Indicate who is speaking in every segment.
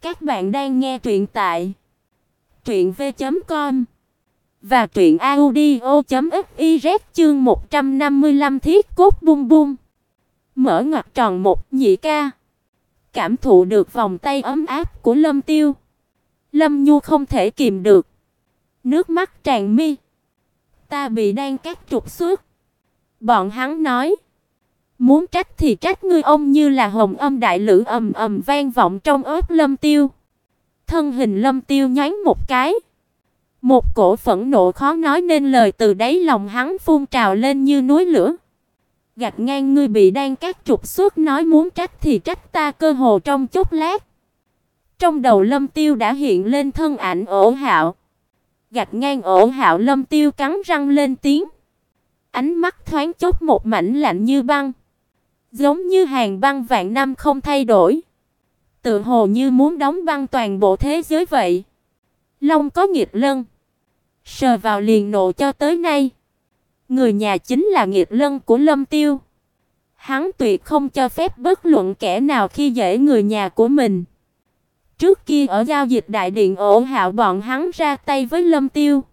Speaker 1: Các bạn đang nghe truyện tại truyện v.com và truyện audio.fiz chương 155 thiết cốt bum bum. Mở ngoặc tròn một nhị ca. Cảm thụ được vòng tay ấm áp của Lâm Tiêu. Lâm Nhu không thể kìm được. Nước mắt tràn mi. Ta bị đang cắt trục xuất. Bọn hắn nói. Muốn trách thì trách ngươi, ông như là hồng âm đại lữ ầm ầm vang vọng trong ớt Lâm Tiêu. Thân hình Lâm Tiêu nhoáng một cái. Một cổ phẫn nộ khó nói nên lời từ đáy lòng hắn phun trào lên như núi lửa. Gạt ngang ngươi bị đang các trục xuất nói muốn trách thì trách ta cơ hồ trong chốc lát. Trong đầu Lâm Tiêu đã hiện lên thân ảnh ổ hạo. Gạt ngang ổ hạo Lâm Tiêu cắn răng lên tiếng. Ánh mắt thoáng chốc một mảnh lạnh như băng. Giống như hàng băng vạn năm không thay đổi. Tự hồ như muốn đóng băng toàn bộ thế giới vậy. Long có nghiệt lân. Sờ vào liền nộ cho tới nay. Người nhà chính là nghiệt lân của Lâm Tiêu. Hắn tuyệt không cho phép bất luận kẻ nào khi dễ người nhà của mình. Trước kia ở giao dịch đại điện ổ hạo bọn hắn ra tay với Lâm Tiêu.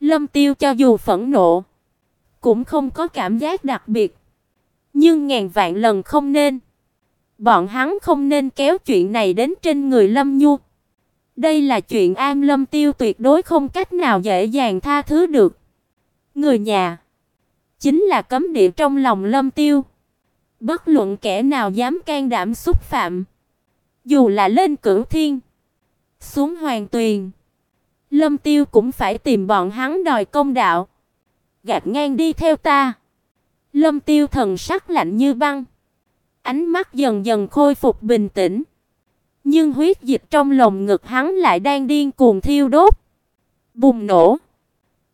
Speaker 1: Lâm Tiêu cho dù phẫn nộ, cũng không có cảm giác đặc biệt. Nhưng ngàn vạn lần không nên. Bọn hắn không nên kéo chuyện này đến trên người Lâm Nhu. Đây là chuyện Am Lâm Tiêu tuyệt đối không cách nào dễ dàng tha thứ được. Người nhà chính là cấm địa trong lòng Lâm Tiêu. Bất luận kẻ nào dám can đảm xúc phạm, dù là lên cửu thiên, xuống hoàng tuyền, Lâm Tiêu cũng phải tìm bọn hắn đòi công đạo. Gạt ngang đi theo ta. Lâm Tiêu thần sắc lạnh như băng, ánh mắt dần dần khôi phục bình tĩnh. Nhưng huyết dịch trong lồng ngực hắn lại đang điên cuồng thiêu đốt, bùng nổ,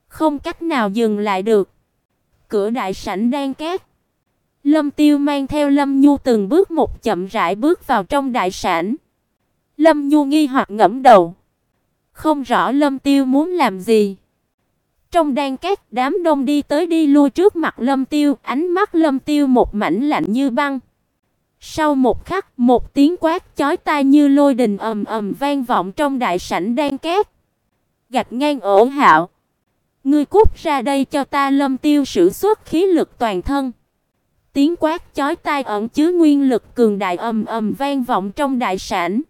Speaker 1: không cách nào dừng lại được. Cửa đại sảnh đang két. Lâm Tiêu mang theo Lâm Nhu từng bước một chậm rãi bước vào trong đại sảnh. Lâm Nhu nghi hoặc ngẫm đầu, không rõ Lâm Tiêu muốn làm gì. Trong đan cát, đám đông đi tới đi lui trước mặt Lâm Tiêu, ánh mắt Lâm Tiêu một mảnh lạnh như băng. Sau một khắc, một tiếng quát chói tai như lôi đình ầm ầm vang vọng trong đại sảnh đan cát. Gạch ngang ổ hạo. Ngươi cút ra đây cho ta Lâm Tiêu sử xuất khí lực toàn thân. Tiếng quát chói tai ẩn chứa nguyên lực cường đại ầm ầm vang vọng trong đại sảnh.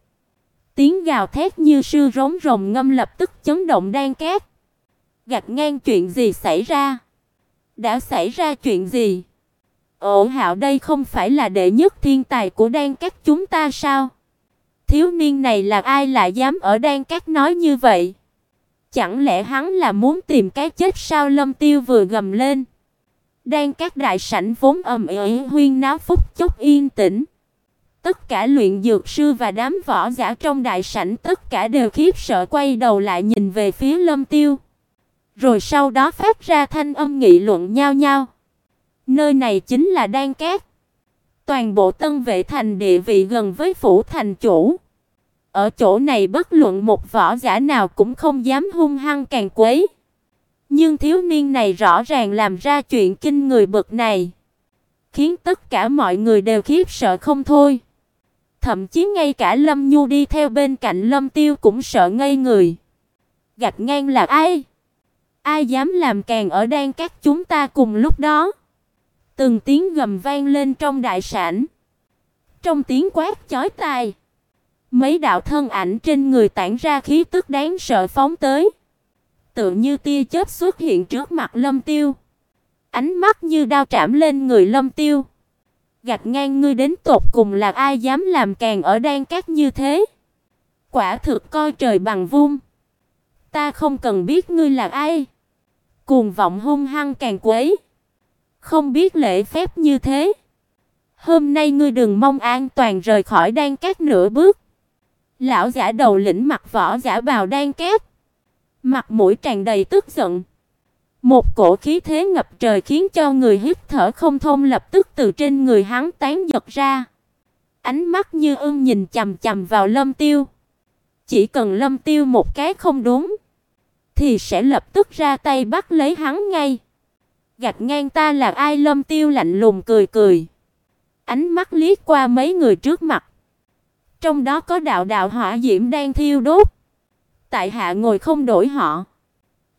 Speaker 1: Tiếng gào thét như sư rống rồng ngâm lập tức chấn động đan cát gạt ngang chuyện gì xảy ra? Đã xảy ra chuyện gì? Ổ Hạo, đây không phải là đệ nhất thiên tài của Đan Các chúng ta sao? Thiếu niên này là ai lại dám ở Đan Các nói như vậy? Chẳng lẽ hắn là muốn tìm cái chết sao? Lâm Tiêu vừa gầm lên. Đan Các đại sảnh vốn ầm ĩ, huyên náo phúc chốc yên tĩnh. Tất cả luyện dược sư và đám võ giả trong đại sảnh tất cả đều khiếp sợ quay đầu lại nhìn về phía Lâm Tiêu rồi sau đó phát ra thanh âm nghị luận nhau nhau. Nơi này chính là Đan Cát. Toàn bộ Tân Vệ thành địa vị gần với phủ thành chủ. Ở chỗ này bất luận một võ giả nào cũng không dám hung hăng càng quấy. Nhưng thiếu niên này rõ ràng làm ra chuyện kinh người bậc này, khiến tất cả mọi người đều khiếp sợ không thôi. Thậm chí ngay cả Lâm Nhu đi theo bên cạnh Lâm Tiêu cũng sợ ngây người. Gạch ngang là ai? Ai dám làm càng ở đan các chúng ta cùng lúc đó. Từng tiếng gầm vang lên trong đại sảnh. Trong tiếng quát chói tai, mấy đạo thân ảnh trên người tản ra khí tức đáng sợ phóng tới, tựa như tia chớp xuất hiện trước mặt Lâm Tiêu. Ánh mắt như đao trảm lên người Lâm Tiêu. Gạt ngang ngươi đến tột cùng là ai dám làm càng ở đan các như thế? Quả thực coi trời bằng vung. Ta không cần biết ngươi là ai cuồng vọng hung hăng càng quấy. Không biết lễ phép như thế. Hôm nay ngươi đừng mong an toàn rời khỏi đan cát nửa bước. Lão giả đầu lĩnh mặc võ giả bào đan cát, mặt mũi tràn đầy tức giận. Một cổ khí thế ngập trời khiến cho người hít thở không thông lập tức từ trên người hắn tán giật ra. Ánh mắt như ưng nhìn chằm chằm vào Lâm Tiêu. Chỉ cần Lâm Tiêu một cái không đúng, thì sẽ lập tức ra tay bắt lấy hắn ngay. Gạt ngang ta là ai Lâm Tiêu lạnh lùng cười cười. Ánh mắt liếc qua mấy người trước mặt. Trong đó có đạo đạo hỏa diễm đang thiêu đốt. Tại hạ ngồi không đổi họ,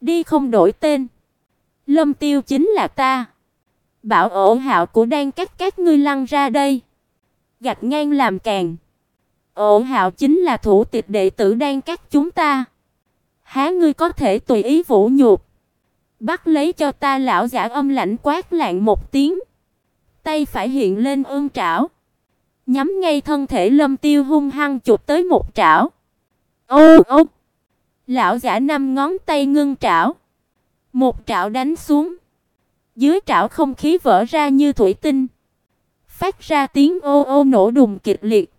Speaker 1: đi không đổi tên. Lâm Tiêu chính là ta. Bảo ổ hạo của đang các các ngươi lăn ra đây. Gạch ngang làm càng. Ổ hạo chính là thủ tịch đệ tử đang các chúng ta. Há ngươi có thể tùy ý vũ nhục. Bắt lấy cho ta lão giả âm lãnh quát lạng một tiếng. Tay phải hiện lên ương trảo. Nhắm ngay thân thể lâm tiêu hung hăng chụp tới một trảo. Ô ô! Lão giả năm ngón tay ngưng trảo. Một trảo đánh xuống. Dưới trảo không khí vỡ ra như thủy tinh. Phát ra tiếng ô ô nổ đùng kịch liệt.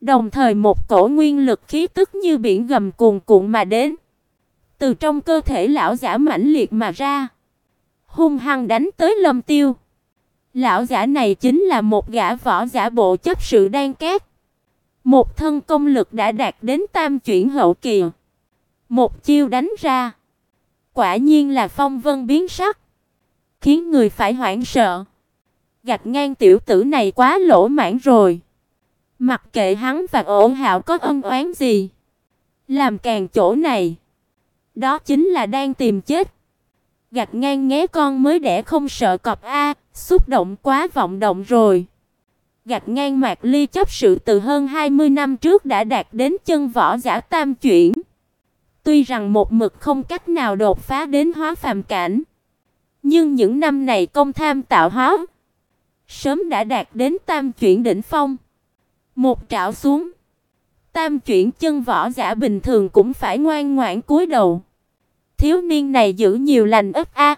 Speaker 1: Đồng thời một cổ nguyên lực khí tức như biển gầm cuồn cuộn mà đến. Từ trong cơ thể lão giả mãnh liệt mà ra. Hung hăng đánh tới Lâm Tiêu. Lão giả này chính là một gã võ giả bộ chấp sự đan két. Một thân công lực đã đạt đến tam chuyển hậu kỳ. Một chiêu đánh ra, quả nhiên là phong vân biến sắc, khiến người phải hoảng sợ. Gạch ngang tiểu tử này quá lỗ mãn rồi. Mặc kệ hắn và Ổn Hạo có ân oán gì, làm càng chỗ này, đó chính là đang tìm chết. gạt ngang nghé con mới đẻ không sợ cọp a, xúc động quá vọng động rồi. gạt ngang Mạc Ly chấp sự từ hơn 20 năm trước đã đạt đến chân võ giả tam chuyển. Tuy rằng một mực không cách nào đột phá đến hóa phàm cảnh, nhưng những năm này công tham tạo hóa sớm đã đạt đến tam chuyển đỉnh phong. Một trảo xuống, tam chuyển chân võ giả bình thường cũng phải ngoan ngoãn cúi đầu. Thiếu niên này giữ nhiều lành ít a.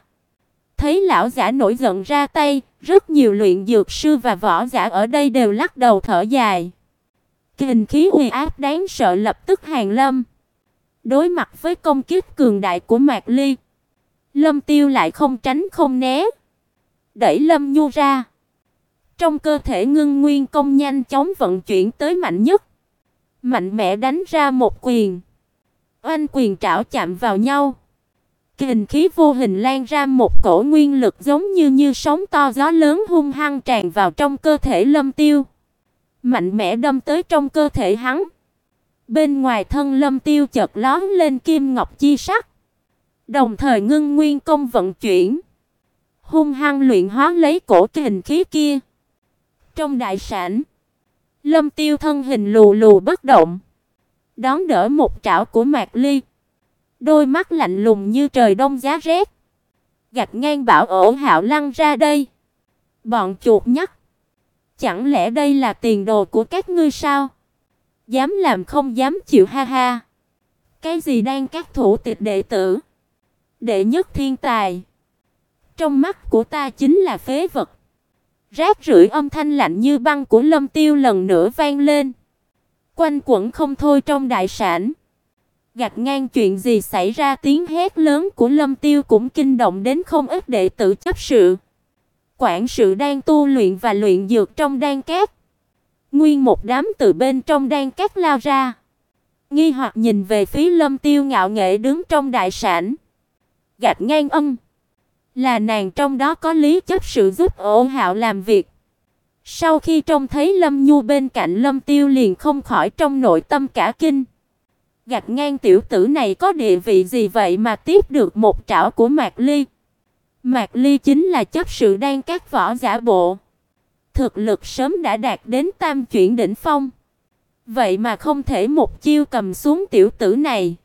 Speaker 1: Thấy lão giả nổi giận ra tay, rất nhiều luyện dược sư và võ giả ở đây đều lắc đầu thở dài. Kình khí uy áp đáng sợ lập tức hàng lâm. Đối mặt với công kích cường đại của Mạc Ly, Lâm Tiêu lại không tránh không né, đẩy Lâm Nhu ra. Trong cơ thể ngưng nguyên công nhanh chóng vận chuyển tới mạnh nhất, mạnh mẽ đánh ra một quyền. Oanh quyền trảo chạm vào nhau. Kình khí vô hình lan ra một cổ nguyên lực giống như như sóng to gió lớn hung hăng tràn vào trong cơ thể Lâm Tiêu, mạnh mẽ đâm tới trong cơ thể hắn. Bên ngoài thân Lâm Tiêu chợt lóe lên kim ngọc chi sắc, đồng thời ngưng nguyên công vận chuyển, hung hăng luyện hóa lấy cổ kình khí kia. Trong đại sảnh, Lâm Tiêu thân hình lù lù bất động, đón đỡ một trảo của Mạc Ly. Đôi mắt lạnh lùng như trời đông giá rét. Gạch ngang bảo ổ Hạo lăng ra đây. Bọn chuột nhắt, chẳng lẽ đây là tiền đồ của các ngươi sao? Dám làm không dám chịu ha ha. Cái gì đang các thủ tịch đệ tử? Đệ nhất thiên tài. Trong mắt của ta chính là phế vật. Rác rưởi âm thanh lạnh như băng của Lâm Tiêu lần nữa vang lên. Quanh quẩn không thôi trong đại sảnh. Gạch ngang chuyện gì xảy ra, tiếng hét lớn của Lâm Tiêu cũng kinh động đến không ít đệ tử chấp sự. Quản sự đang tu luyện và luyện dược trong đan két. Nguyên một đám từ bên trong đan két lao ra. Nghi hoặc nhìn về phía Lâm Tiêu ngạo nghễ đứng trong đại sảnh. Gạch ngang âm. Là nàng trong đó có lý chấp sự giúp ổ hạo làm việc. Sau khi trông thấy Lâm Nhu bên cạnh Lâm Tiêu liền không khỏi trong nội tâm cả kinh. Gạch ngang tiểu tử này có địa vị gì vậy mà tiếp được một trảo của Mạc Ly. Mạc Ly chính là chấp sự đang các võ giả bộ thực lực sớm đã đạt đến tam chuyển đỉnh phong. Vậy mà không thể một chiêu cầm xuống tiểu tử này.